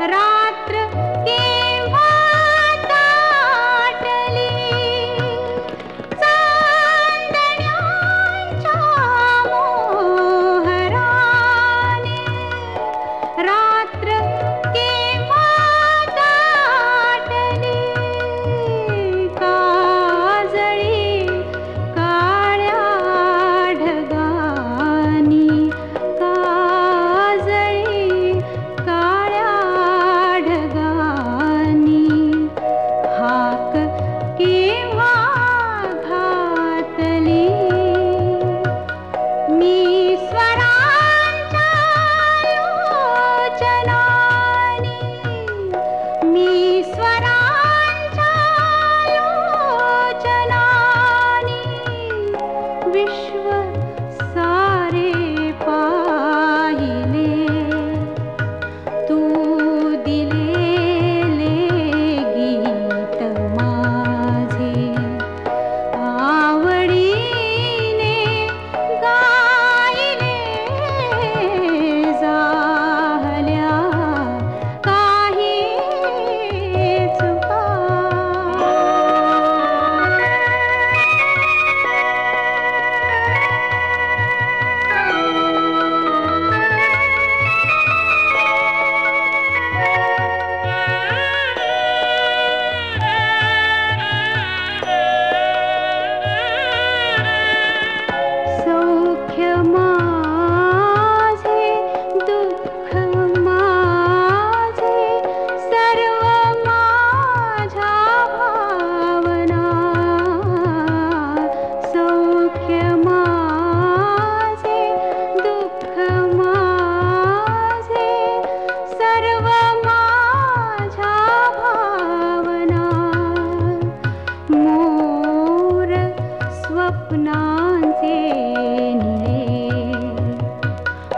रा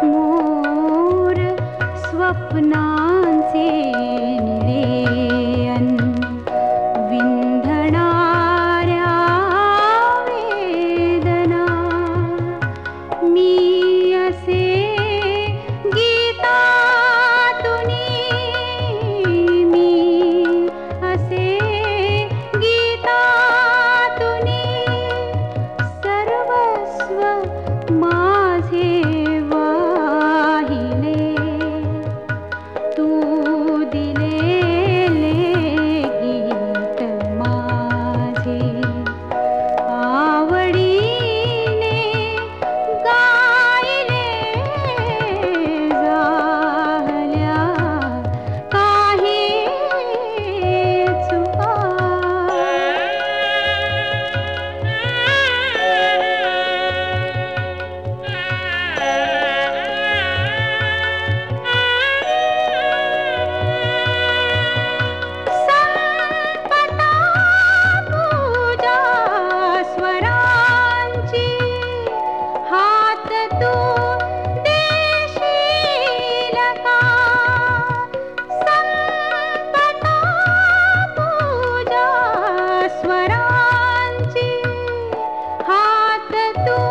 मोर Swapna te tú.